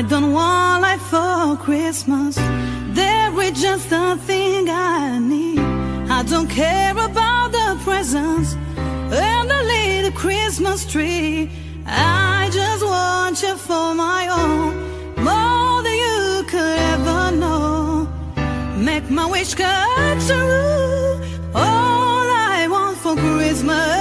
I don't want life for Christmas. There is just a thing I need. I don't care about the presents and the little Christmas tree. I just want you for my own, more than you could ever know. Make my wish come true. All I want for Christmas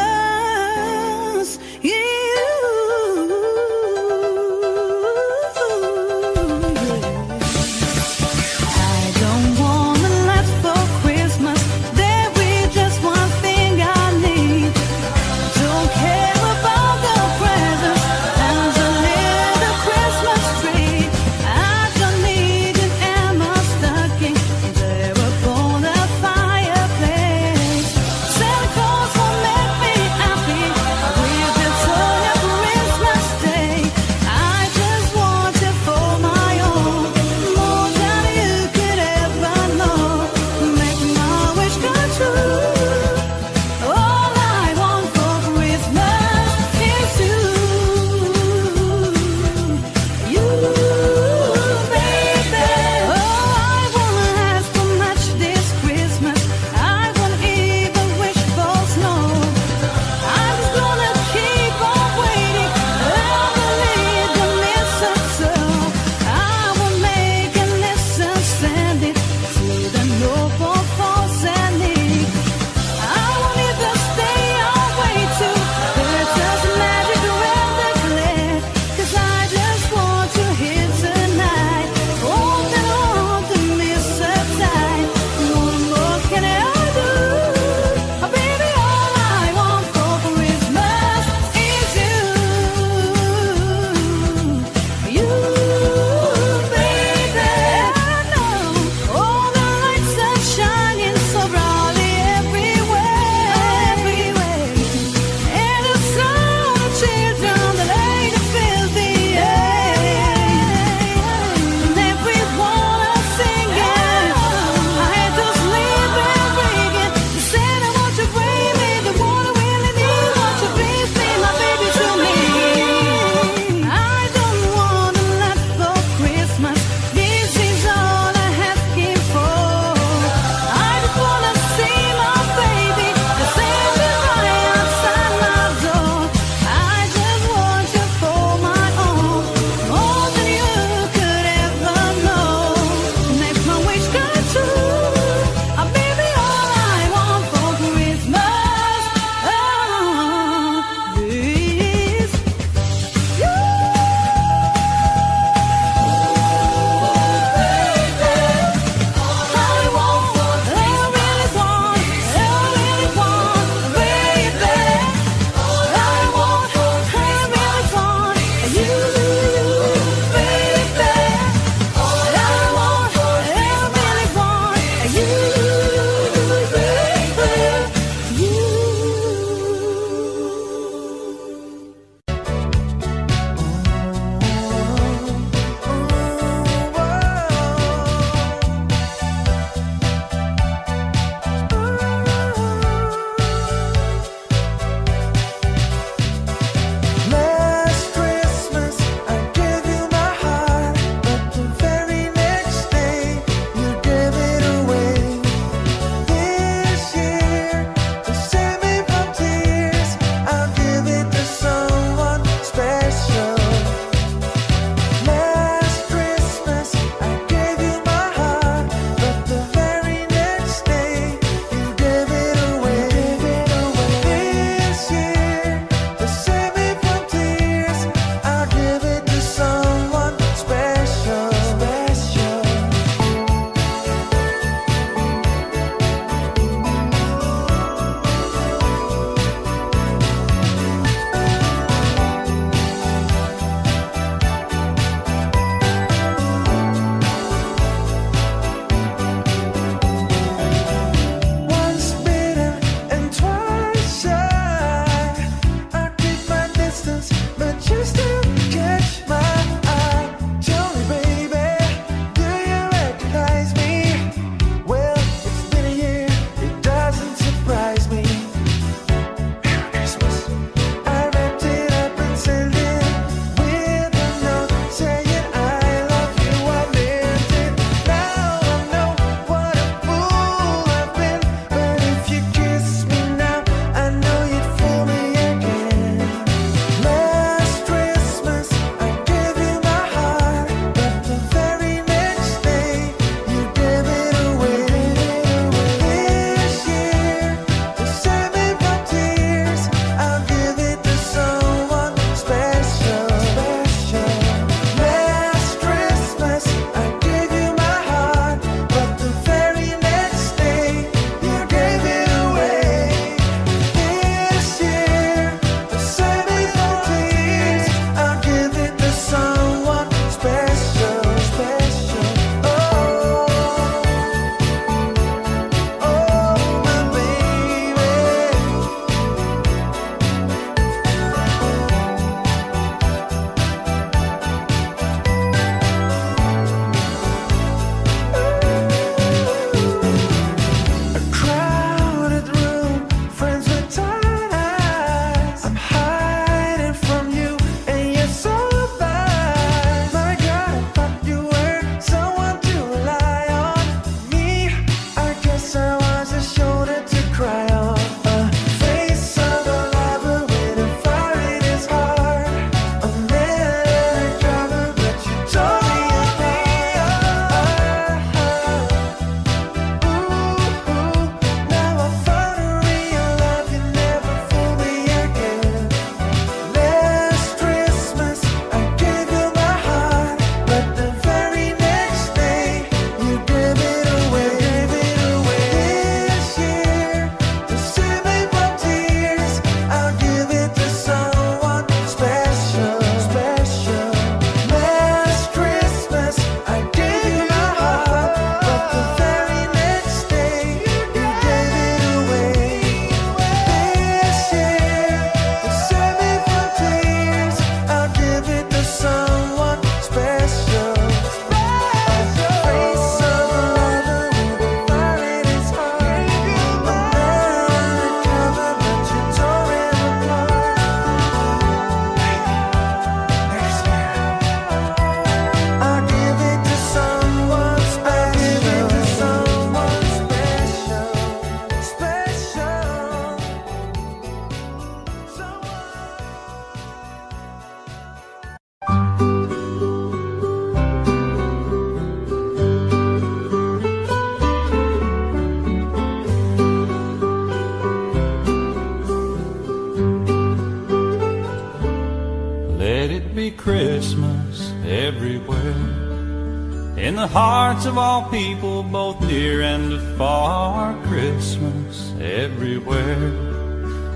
hearts of all people, both near and afar. Christmas everywhere.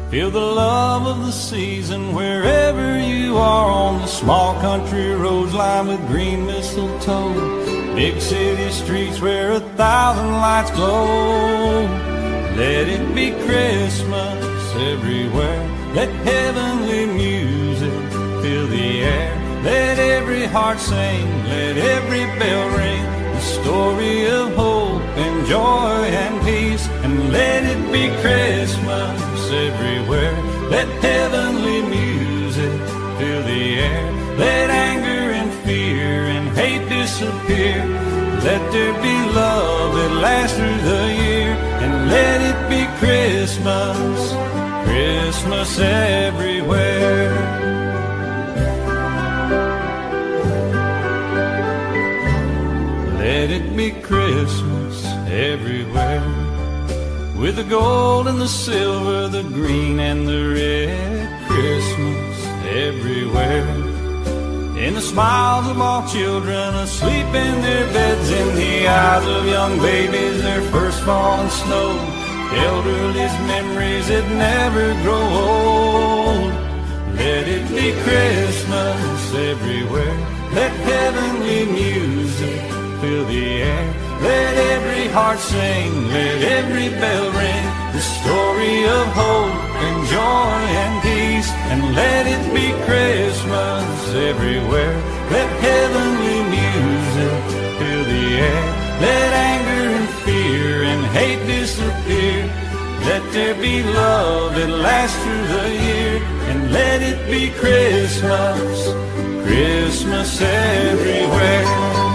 Feel the love of the season wherever you are on the small country roads lined with green mistletoe. Big city streets where a thousand lights glow. Let it be Christmas everywhere. Let heavenly music fill the air. Let every heart sing, let every bell ring. The story of hope and joy and peace. And let it be Christmas everywhere. Let heavenly music fill the air. Let anger and fear and hate disappear. Let there be love that lasts through the year. And let it be Christmas, Christmas everywhere. Be Christmas everywhere. With the gold and the silver, the green and the red. Christmas everywhere. In the smiles of all children asleep in their beds, in the eyes of young babies, their first falling snow. Elderly's memories that never grow old. Let it be Christmas everywhere. Let heavenly music fill the air. Let every heart sing, let every bell ring. The story of hope and joy and peace. And let it be Christmas everywhere. Let heavenly music fill the air. Let anger and fear and hate disappear. Let there be love that lasts through the year. And let it be Christmas, Christmas everywhere.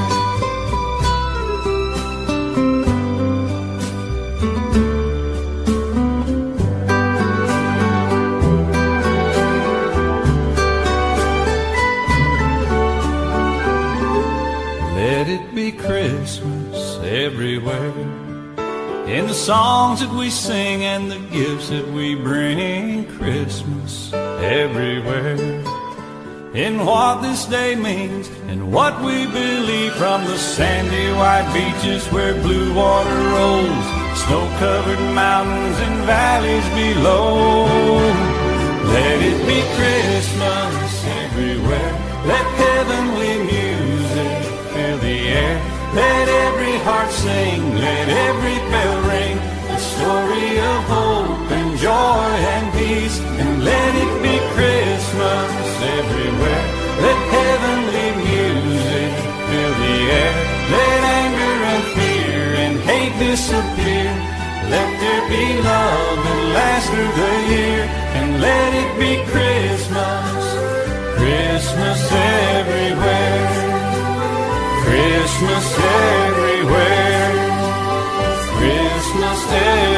Everywhere. In the songs that we sing and the gifts that we bring, Christmas everywhere. In what this day means and what we believe from the sandy white beaches where blue water rolls, snow covered mountains and valleys below. Let it be Christmas everywhere. Let heavenly music fill the air. Let every heart sing, let every bell ring. The story of hope and joy and peace. And let it be Christmas everywhere. Let heavenly music fill the air. Let anger and fear and hate disappear. Let there be love that lasts through the year. And let it be Christmas, Christmas everywhere. Christmas everywhere. Christmas everywhere.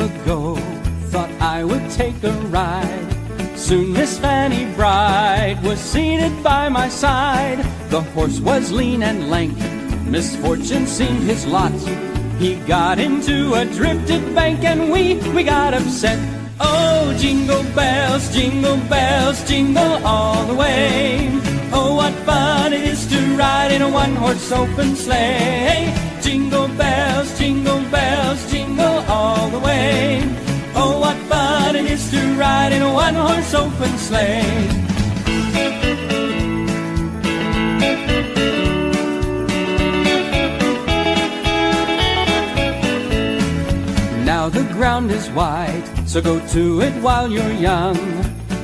Ago, thought I would take a ride. Soon Miss Fanny Bright was seated by my side. The horse was lean and lank, misfortune seemed his lot. He got into a drifted bank and we, we got upset. Oh, jingle bells, jingle bells, jingle all the way. Oh, what fun it is to ride in a one-horse open sleigh. Jingle bells, jingle the way. Oh, what fun it is to ride in a one-horse open sleigh. Now the ground is white, so go to it while you're young.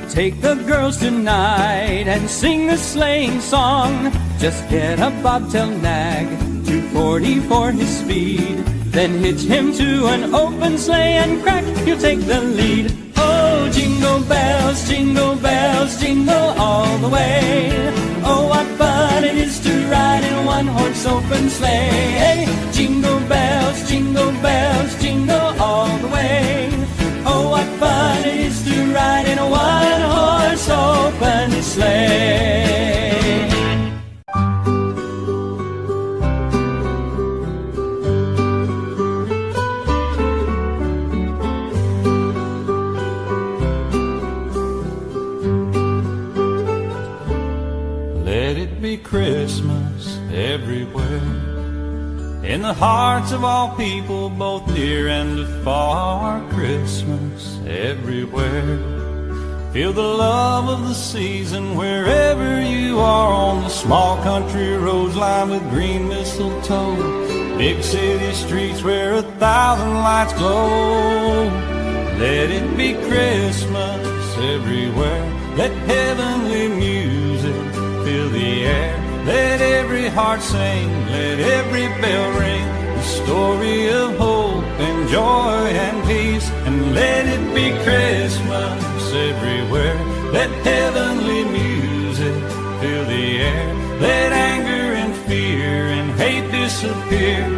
Take the girls tonight and sing a sleighing song. Just get a bobtail nag, 240 for his speed. Then hitch him to an open sleigh and crack, you'll take the lead. Oh, jingle bells, jingle bells, jingle all the way. Oh, what fun it is to ride in a one-horse open sleigh. Jingle bells, jingle bells, jingle all the way. Oh, what fun it is to ride in a one-horse open sleigh. In the hearts of all people, both near and afar. Christmas everywhere. Feel the love of the season wherever you are on the small country roads lined with green mistletoe. Big city streets where a thousand lights glow. Let it be Christmas everywhere. Let heavenly music fill the air. Let every heart sing, let every bell ring. The story of hope and joy and peace. And let it be Christmas everywhere. Let heavenly music fill the air. Let anger and fear and hate disappear.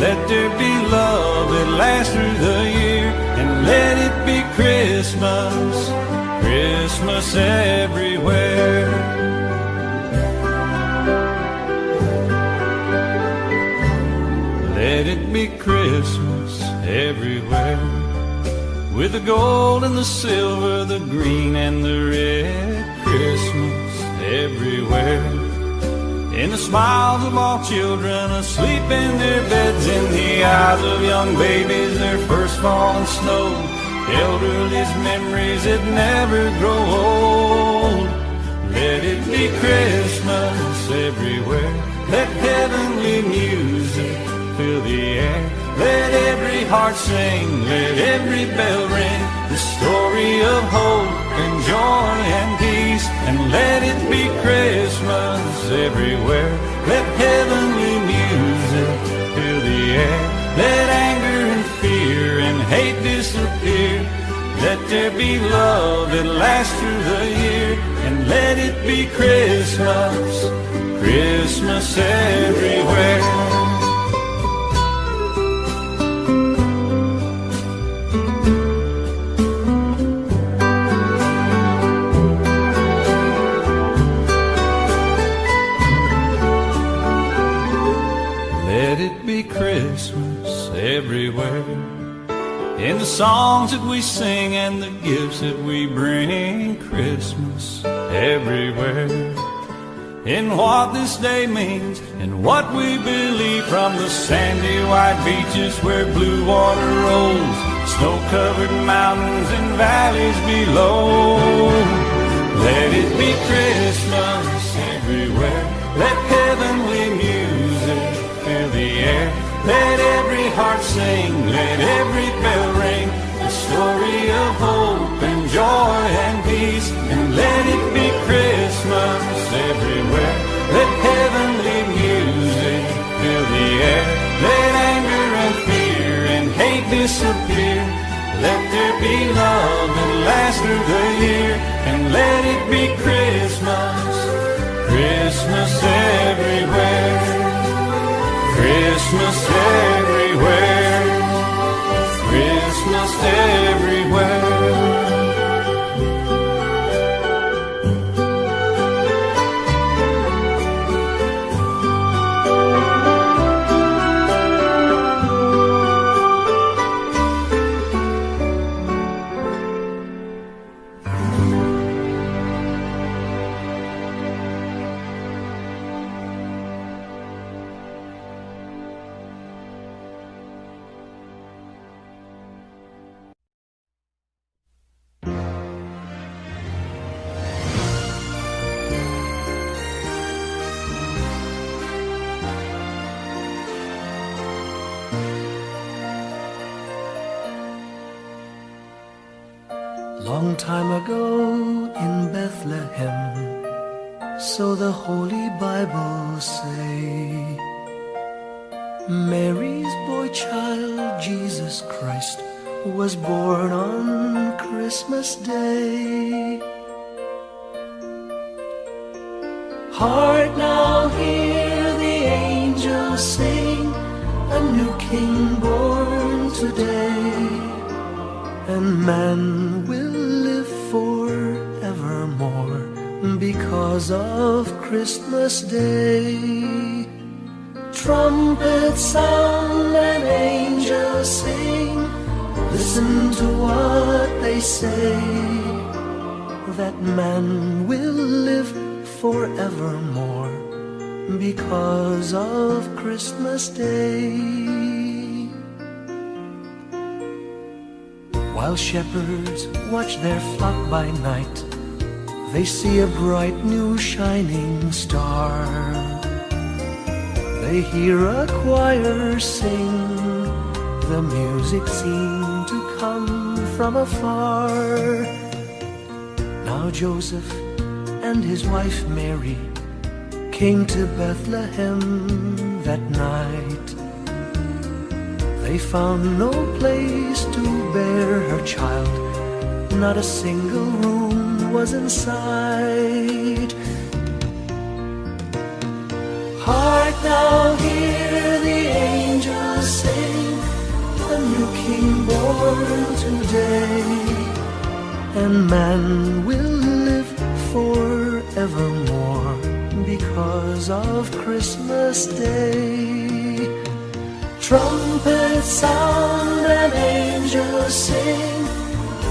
Let there be love that lasts through the year. And let it be Christmas, Christmas everywhere. Let it be Christmas everywhere. With the gold and the silver, the green and the red. Christmas everywhere. In the smiles of all children asleep in their beds, in the eyes of young babies, their first falling snow. Elderly's memories that never grow old. Every heart sing, let every bell ring. The story of hope and joy and peace. And let it be Christmas everywhere. Let heavenly music fill the air. Let anger and fear and hate disappear. Let there be love that lasts through the year. And let it be Christmas, Christmas everywhere. Songs that we sing and the gifts that we bring, Christmas everywhere. In what this day means and what we believe from the sandy white beaches where blue water rolls, snow covered mountains and valleys below. Let it be Christmas everywhere. Let heavenly music fill the air. Let every heart sing, let every bell hope and joy and peace. And let it be Christmas everywhere. Let heavenly music fill the air. Let anger and fear and hate disappear. Let there be love that lasts through the year. And let it be Christmas, Christmas everywhere. Christmas everywhere. Long time ago in Bethlehem, so the Holy Bible say, Mary's boy child, Jesus Christ, was born on Christmas Day. Heart now hear the angels sing, a new king born today, and man will because of Christmas Day. Trumpets sound and angels sing, listen to what they say, that man will live forevermore because of Christmas Day. While shepherds watch their flock by night, they see a bright new shining star. They hear a choir sing, the music seemed to come from afar. Now Joseph and his wife Mary came to Bethlehem that night. They found no place to bear her child, not a single room was in sight. Hark now, hear the angels sing, a new king born today, and man will live forevermore because of Christmas Day. Trumpets sound and angels sing,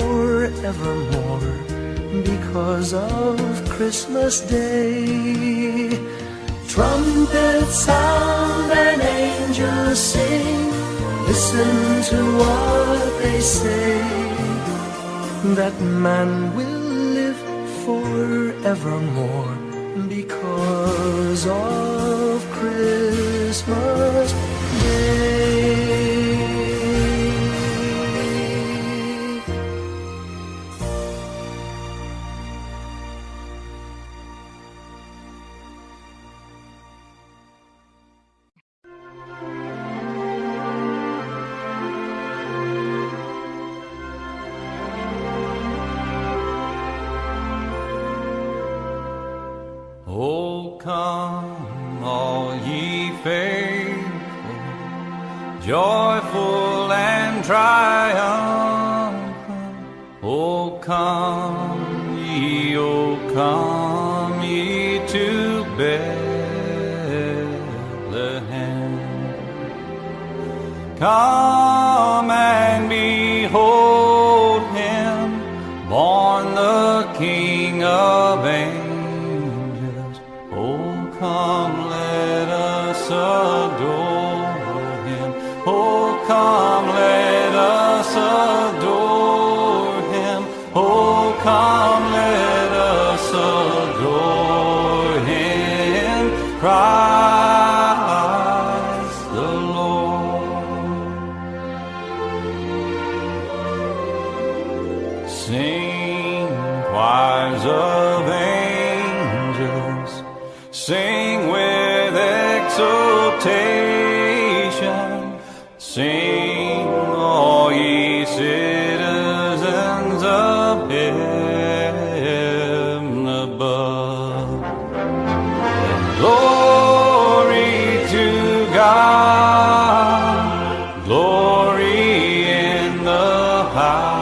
forevermore because of Christmas Day. Trumpets sound and angels sing, listen to what they say, that man will live forevermore because of Christmas Day. power.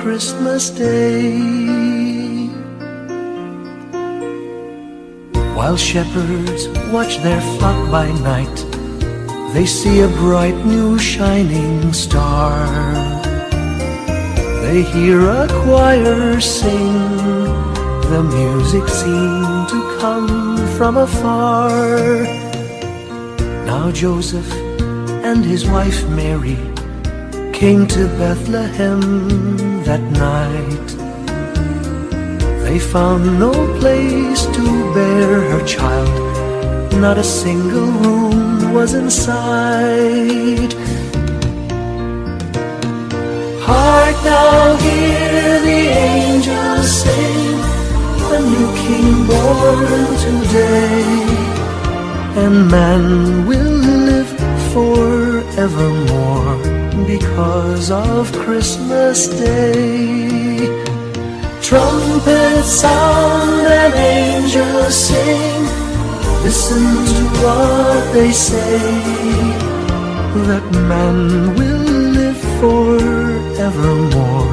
Christmas Day. While shepherds watch their flock by night, they see a bright new shining star. They hear a choir sing, the music seemed to come from afar. Now Joseph and his wife Mary came to Bethlehem that night. They found no place to bear her child. Not a single room was in sight. Heart, now hear the angels sing, A new king born today, and man will live forevermore of Christmas Day. Trumpets sound and angels sing, listen to what they say, that man will live forevermore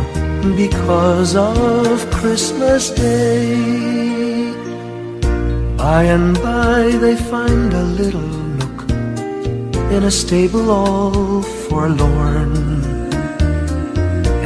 because of Christmas Day. By and by they find a little nook in a stable all forlorn.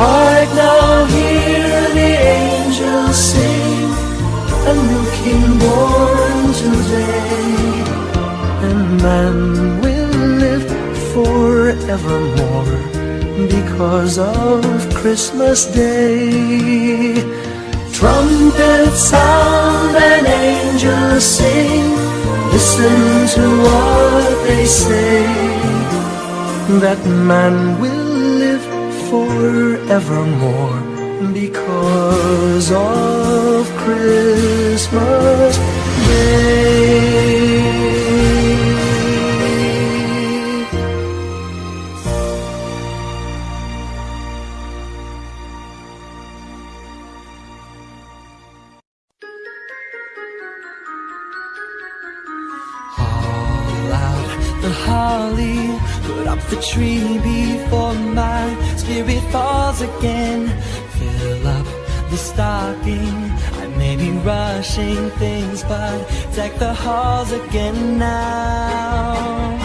Hark now, hear the angels sing, a new king born today, and man will live forevermore because of Christmas Day. Trumpets sound and angels sing, listen to what they say, that man will forevermore because of Christmas Day. Things, but deck the halls again now.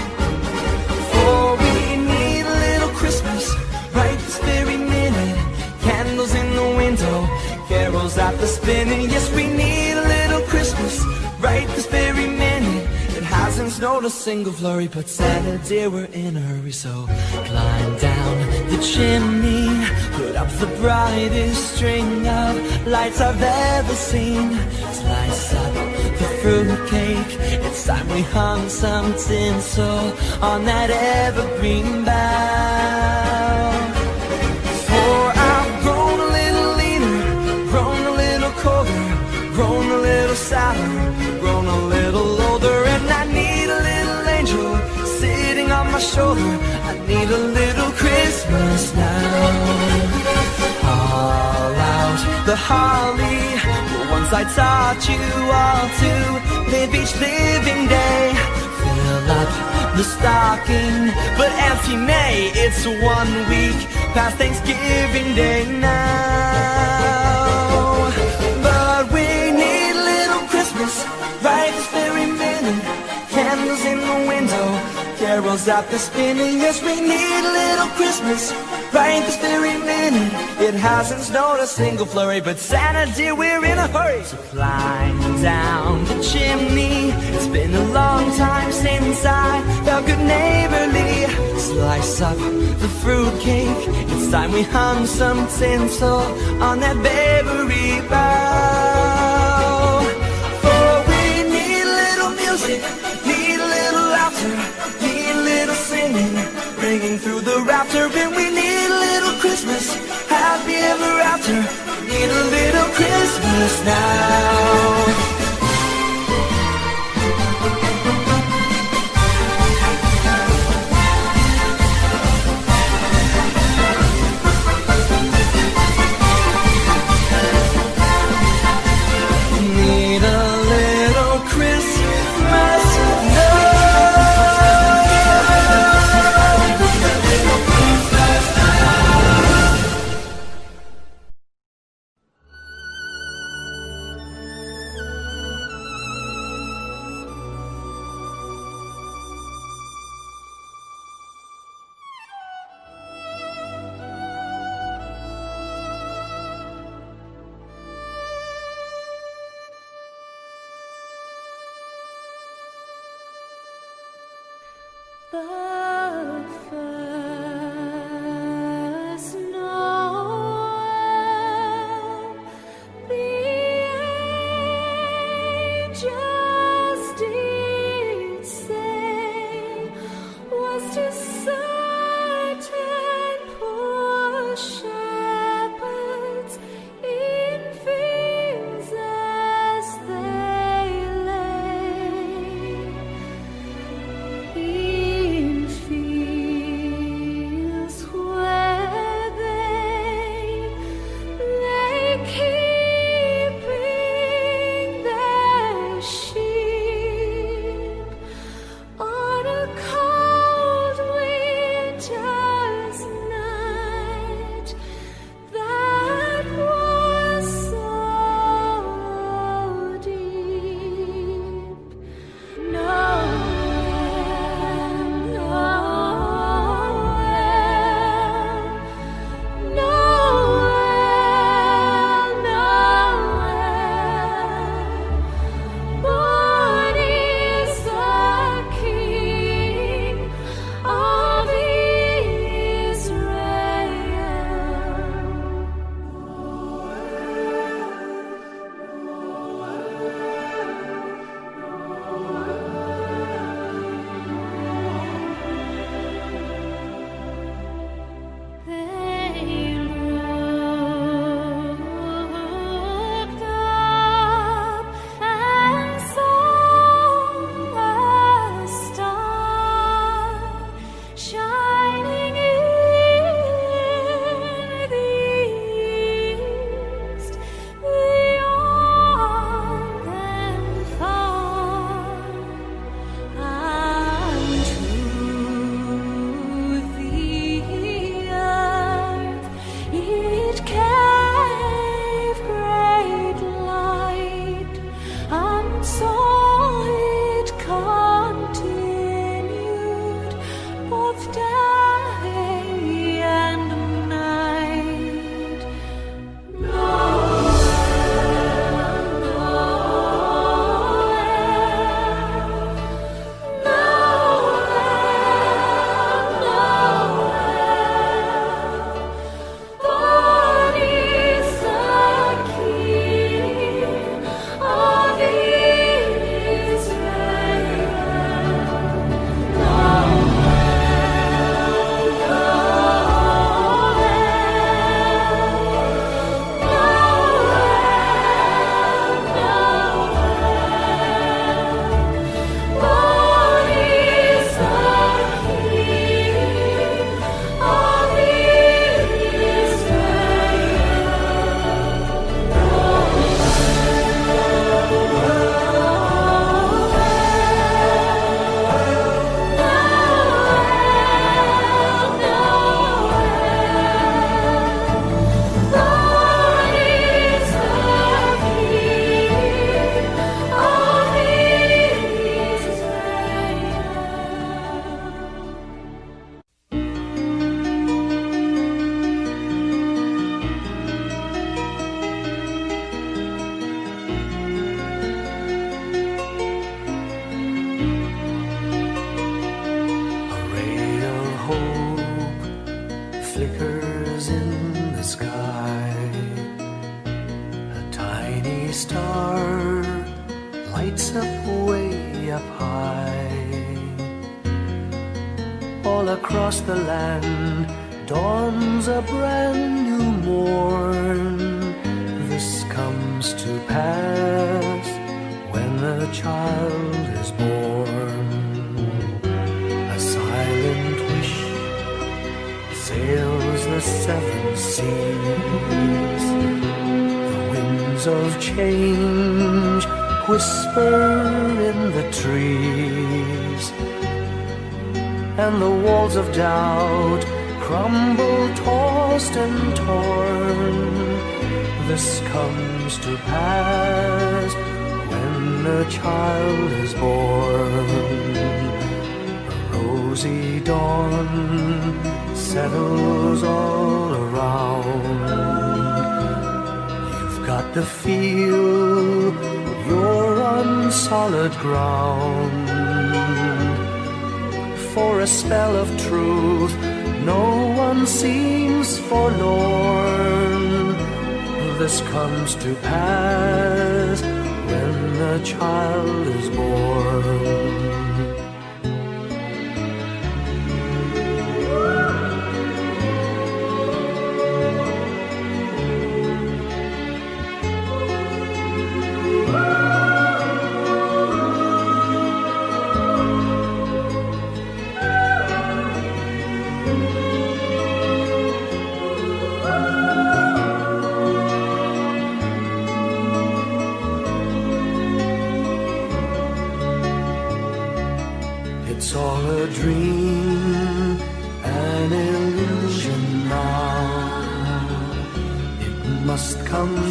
For we need a little Christmas right this very minute. Candles in the window, carols at the spinning. Yes, we hasn't a single flurry, but Santa dear, we're in a hurry, so climb down the chimney, put up the brightest string of lights I've ever seen. Slice up the fruitcake. It's time we hung some tinsel on that evergreen bough. Shoulder. I need a little Christmas now. All out the holly, the ones I taught you all to live each living day. Fill up the stocking, but empty May. it's one week past Thanksgiving Day now. Carols at the spinning. Yes, we need a little Christmas right this very minute. It hasn't snowed a single flurry, but Santa dear, we're in a hurry. So climb down the chimney. It's been a long time since I felt good neighborly. Slice up the fruitcake. It's time we hung some tinsel on that bakery after. Need a little Christmas now. Solid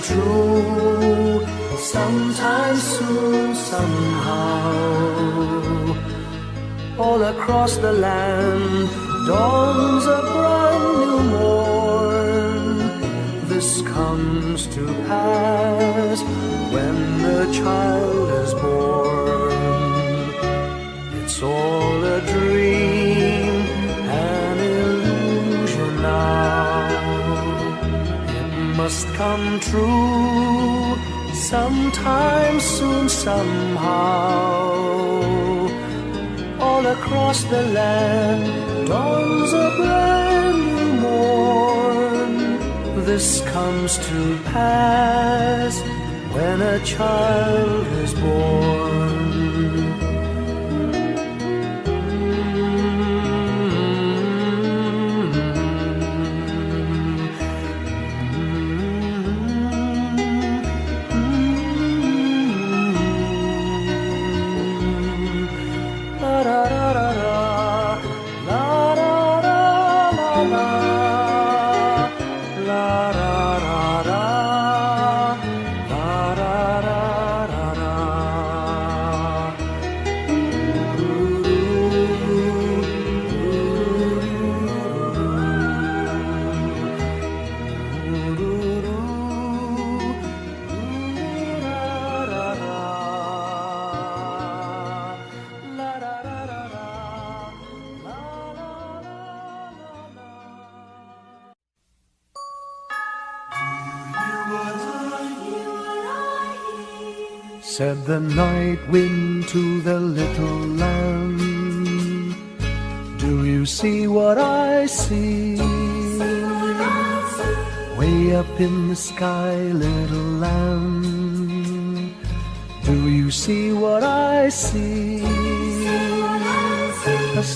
true sometime soon, somehow. All across the land dawns a brand new morn. This comes to pass when the child is born. It's all a dream, come true sometime soon, somehow. All across the land dawns a brand new morn. This comes to pass when a child is born.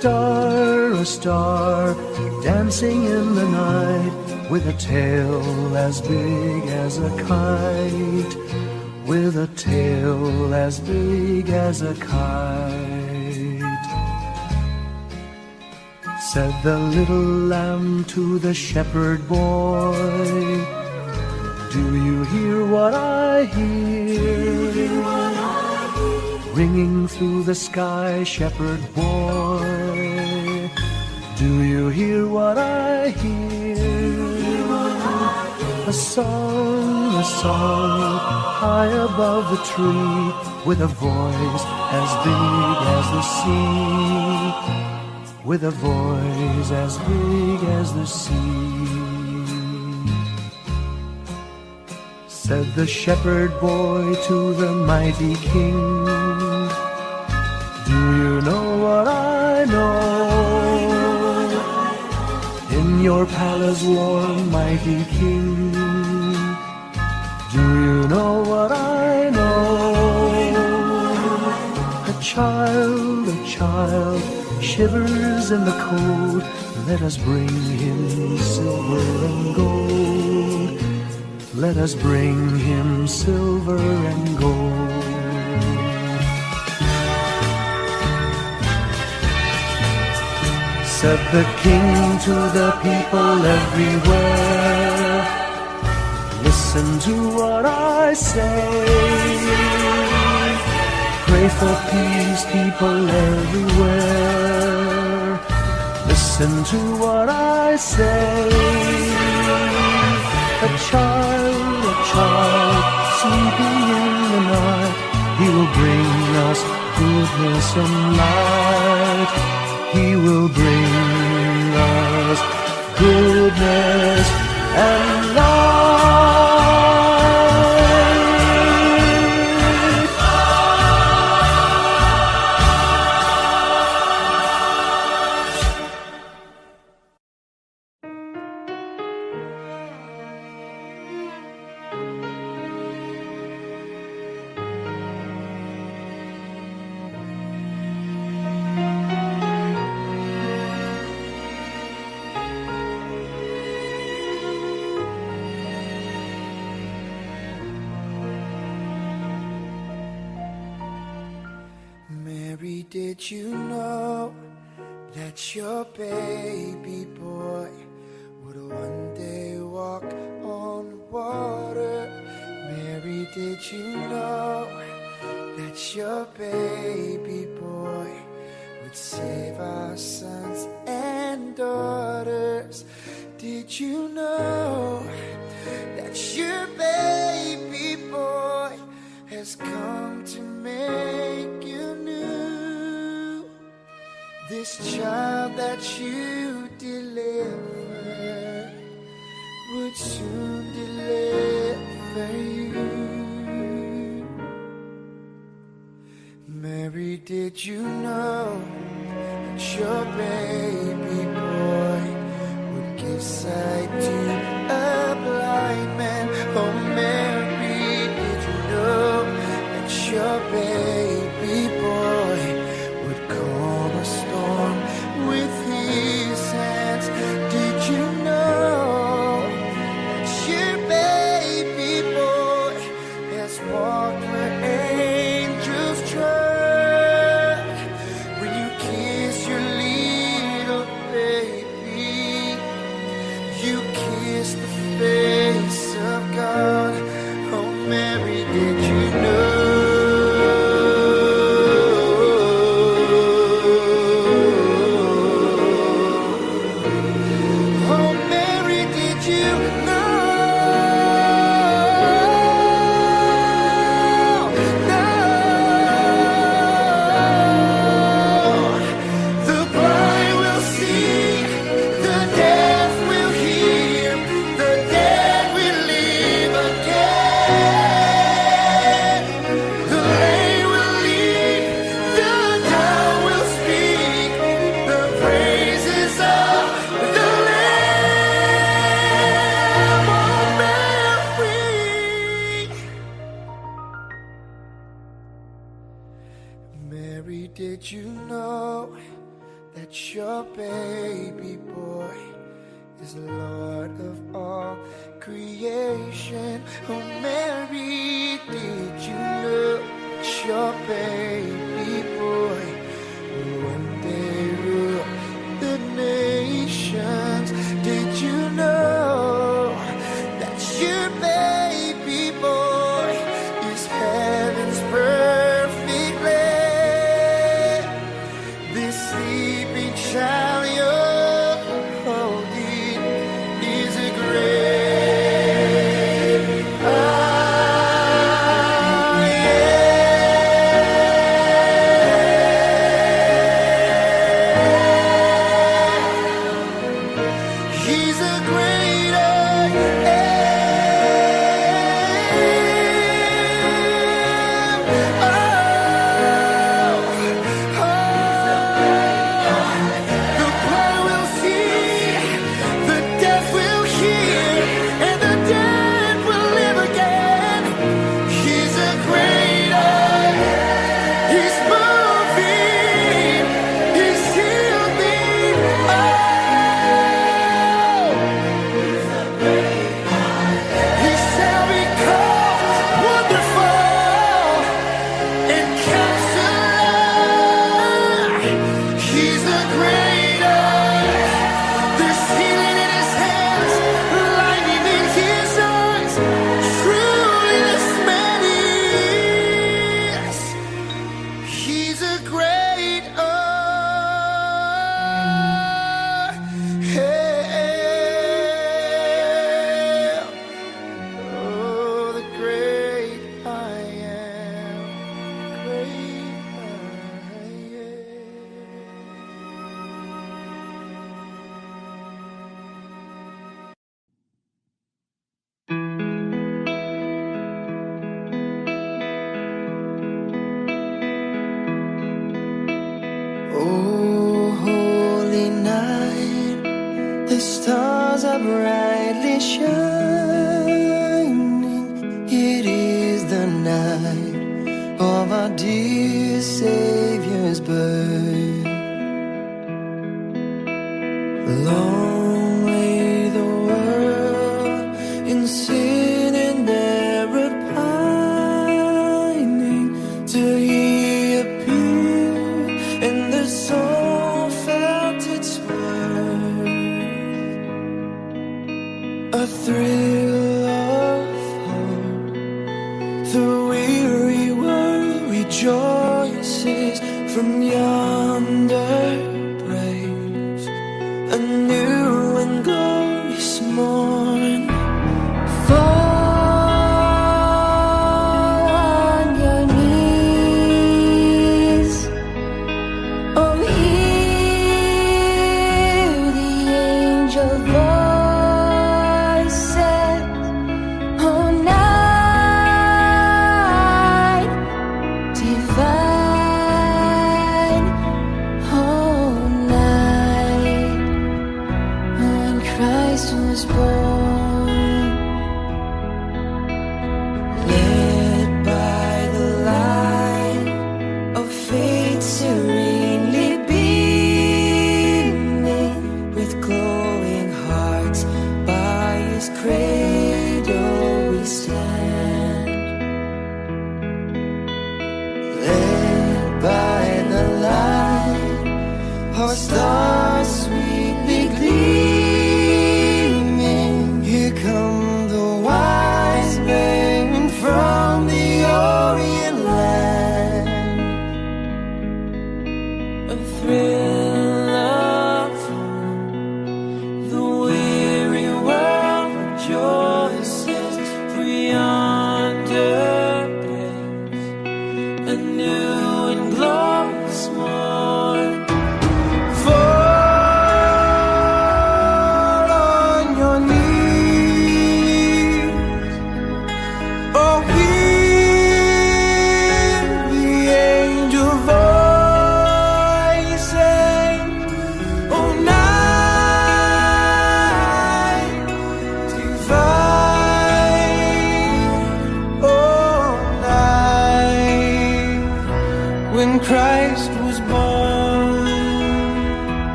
Star, a star, dancing in the night, with a tail as big as a kite with a tail as big as a kite. Said the little lamb to the shepherd boy, Do you hear what I hear? Ringing through the sky, shepherd boy, Do you hear what I hear? A song, a song, high above the tree, with a voice as big as the sea, with a voice as big as the sea. Said the shepherd boy to the mighty king, your palace warm, mighty king, do you know what I know? A child, a child shivers in the cold. Let us bring him silver and gold. Let us bring him silver and gold. Said the king to the people everywhere. Listen to what I say. Pray for peace, people everywhere. Listen to what I say. A child, a child, sleeping in the night. He will bring us goodness and light. He will bring us goodness and love. know that your baby boy would save our sons and daughters? Did you know that your baby boy has come to make you new? This child that you delivered would soon deliver you. Mary, did you know that your baby boy would give sight to us?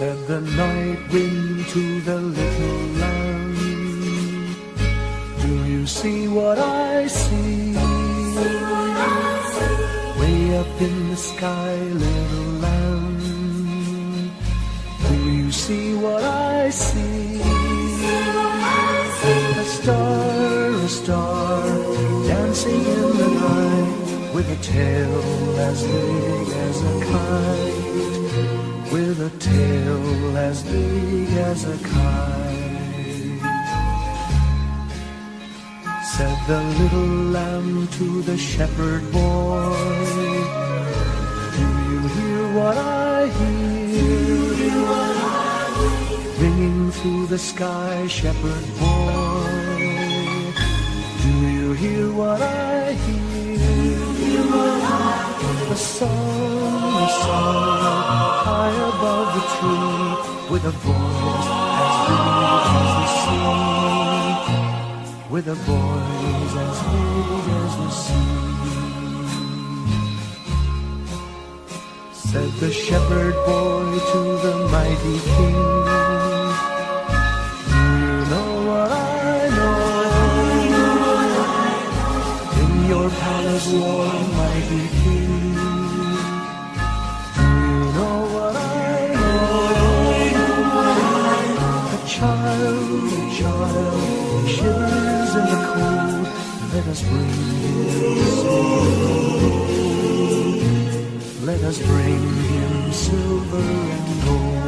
Said the night wind to the little lamb. Do you see what I see? Way up in the sky, little lamb. Do you see what I see? A star, a star, dancing in the night with a tail as big as a kite with a tail as big as a kite. Said the little lamb to the shepherd boy, Do you hear what I hear? Ringing through the sky, shepherd boy. Do you hear what I hear? the sun is sung high above the tree with a voice as big as the sea, with a voice as big as the sea. Said the shepherd boy to the mighty king. your palace, warm mighty cold, let us bring him silver. Let us bring him silver and gold.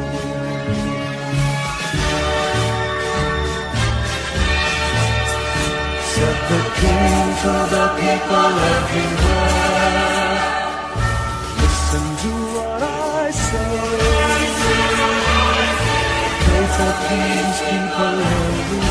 Set the king to the people everywhere. Listen to what I say. Faithful kings, people everywhere.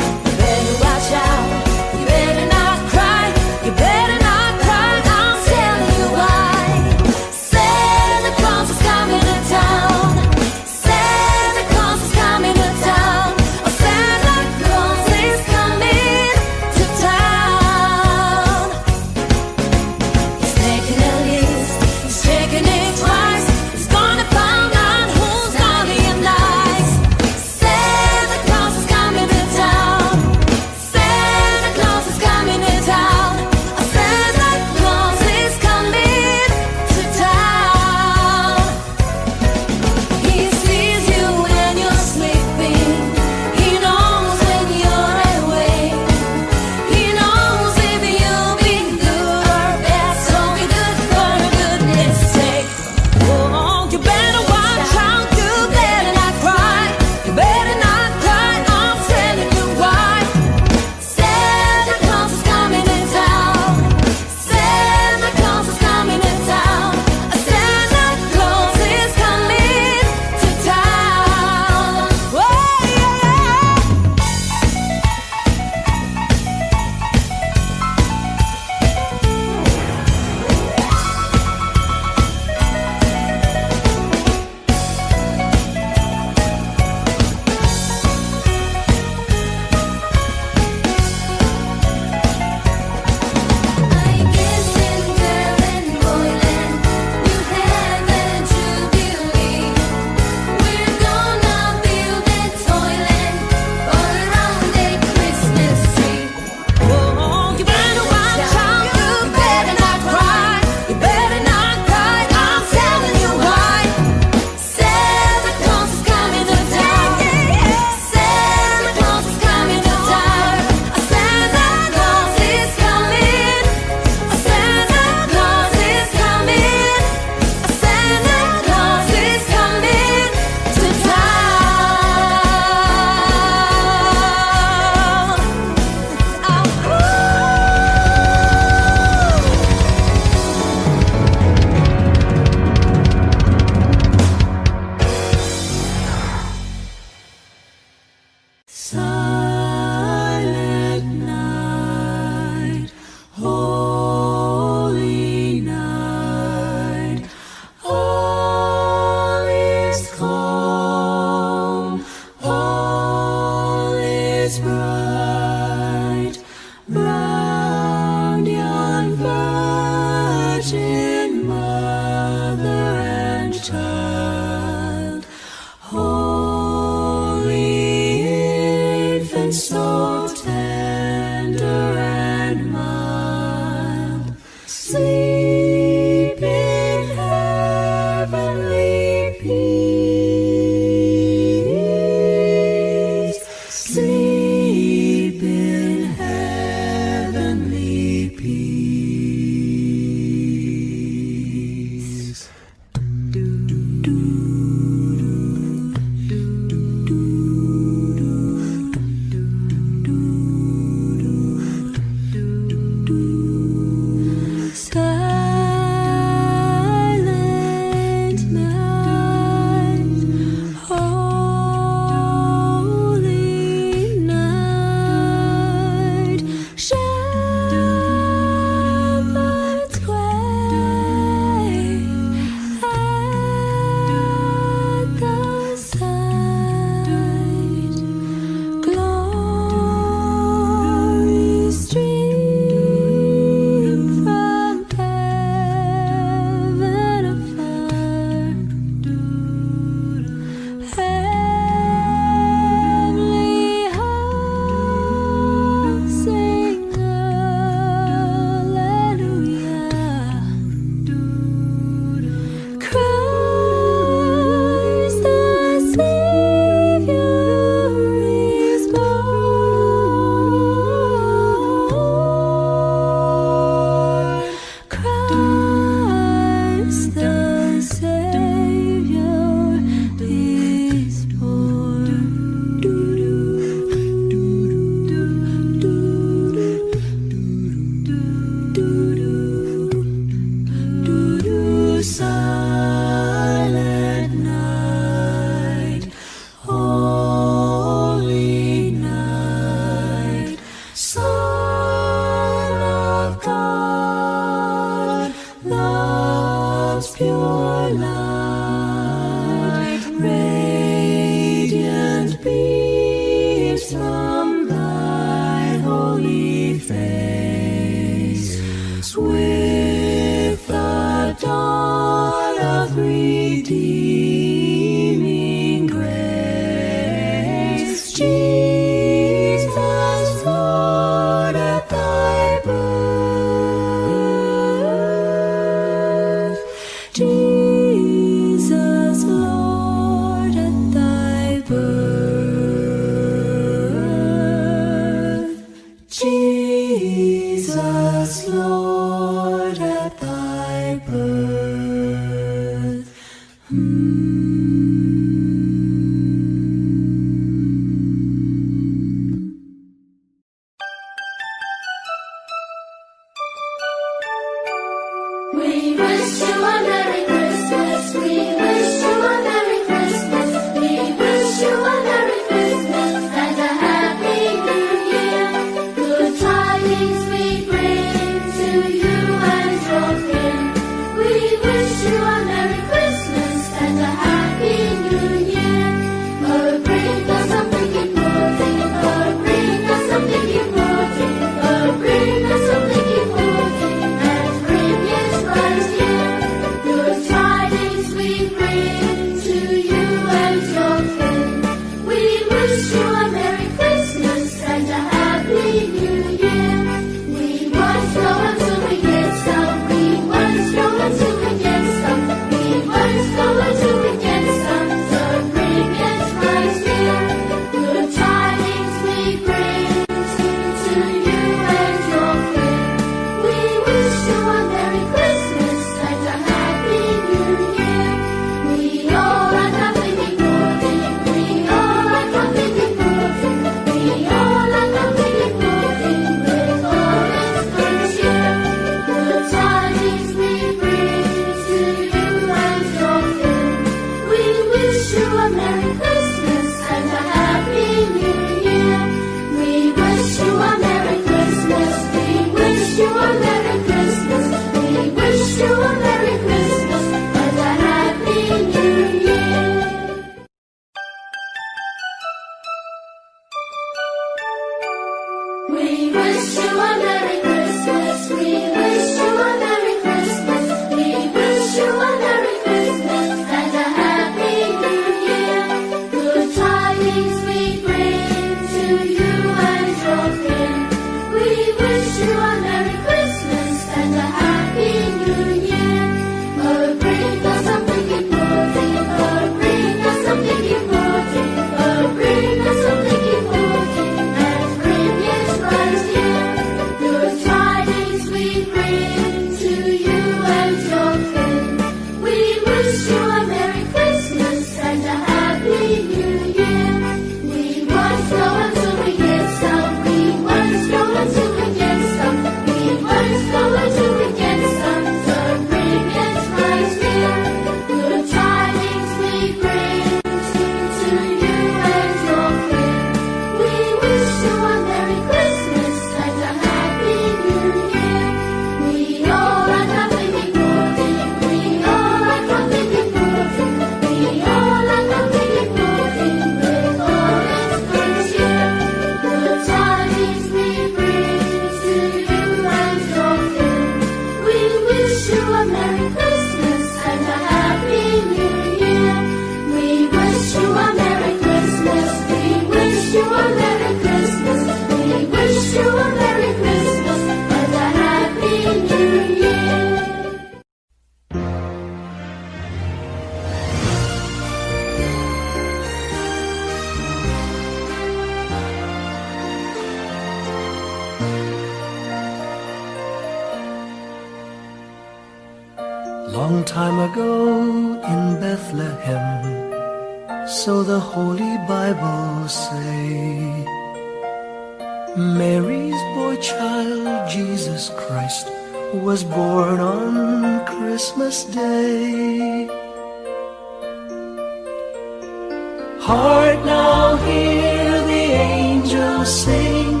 Heart now hear the angels sing,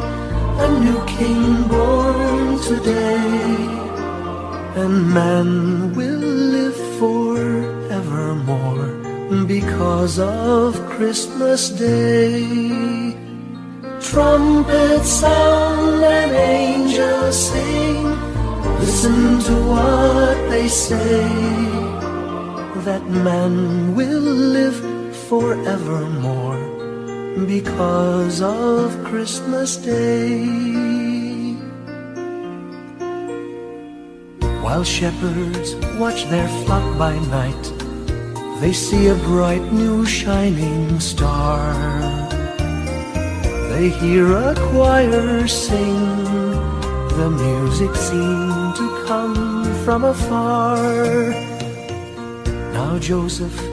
a new king born today, and man will live forevermore because of Christmas Day. Trumpets sound and angels sing. Listen to what they say. That man will live forevermore because of Christmas Day. While shepherds watch their flock by night, they see a bright new shining star. They hear a choir sing, the music seemed to come from afar. Now Joseph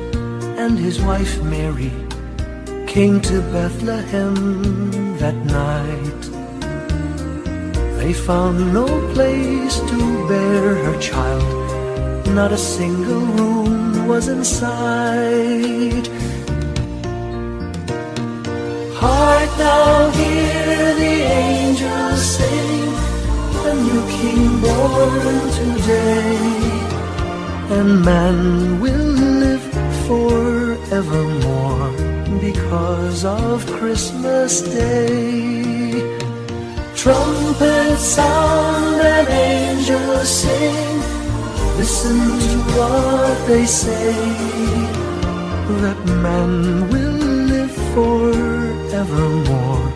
and his wife Mary came to Bethlehem that night. They found no place to bear her child, not a single room was in sight. Heart now hear the angels sing, a new king born today, and man will forevermore because of Christmas Day. Trumpets sound and angels sing, listen to what they say, that man will live forevermore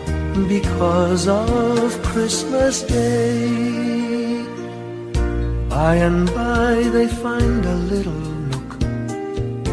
because of Christmas Day. By and by they find a little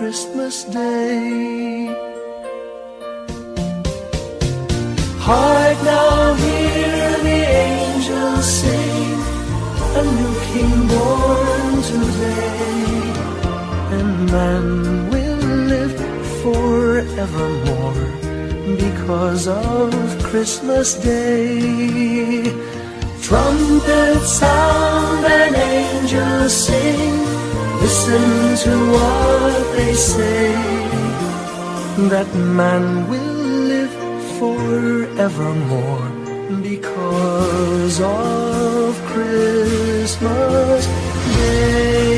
Christmas Day. Heart now hear the angels sing, a new king born today, and man will live forevermore because of Christmas Day. Trumpets sound and angels sing, listen to what they say, that man will live forevermore because of Christmas Day.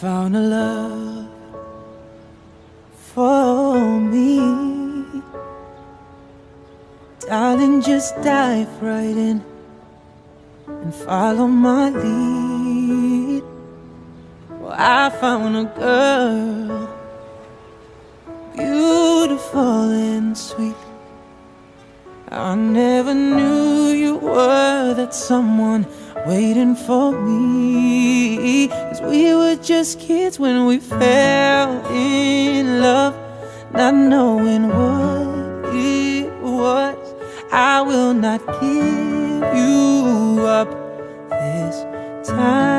Found a love for me. Darling, just dive right in and follow my lead. Well, I found a girl, beautiful and sweet. I never knew you were that someone waiting for me. Cause we were just kids when we fell in love, not knowing what it was. I will not give you up this time.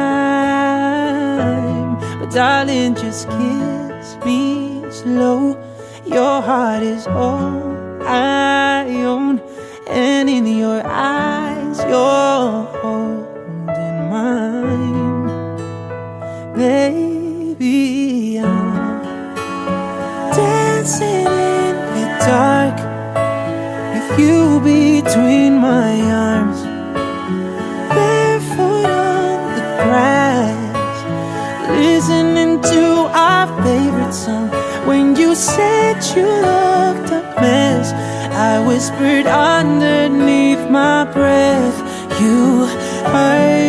But darling, just kiss me slow. Your heart is all I own, and in your eyes, you're Baby, I'm dancing in the dark with you between my arms, barefoot on the grass, listening to our favorite song. When you said you looked a mess, I whispered underneath my breath. You heard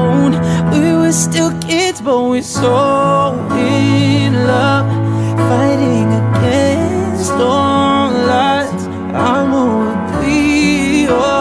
We were still kids, but we're so in love, fighting against all odds. I'm gonna be alright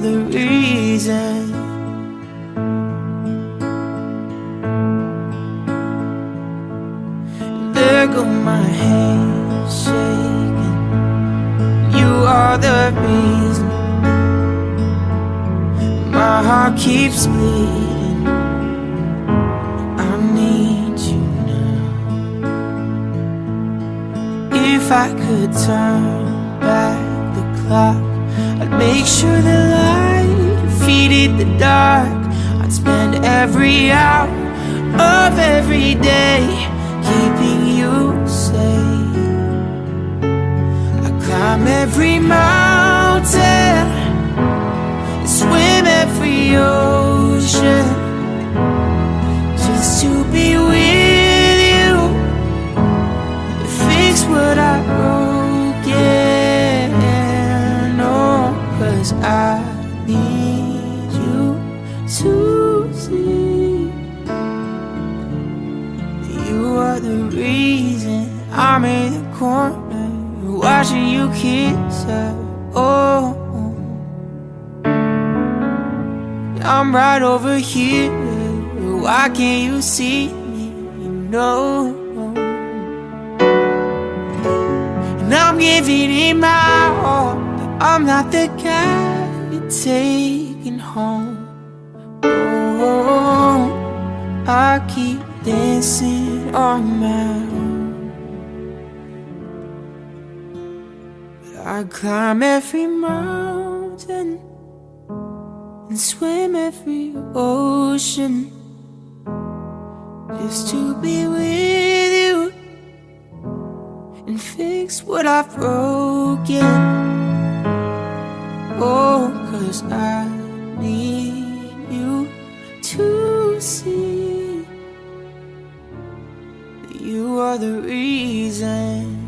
the reason. There go my hands shaking. You are the reason. My heart keeps bleeding. I need you now. If I could turn back the clock, make sure the light defeated the dark. I'd spend every hour of every day keeping you safe. I climb every mountain, swim every ocean, just to be with you, fix what I broke. Cause I need you to see. You are the reason I'm in the corner watching you kiss her. Oh, I'm right over here. Why can't you see me? No. And I'm giving it my all, I'm not the guy you're taking home. Oh, I keep dancing on my own. But I climb every mountain and swim every ocean just to be with you and fix what I've broken. Oh, cause I need you to see that you are the reason.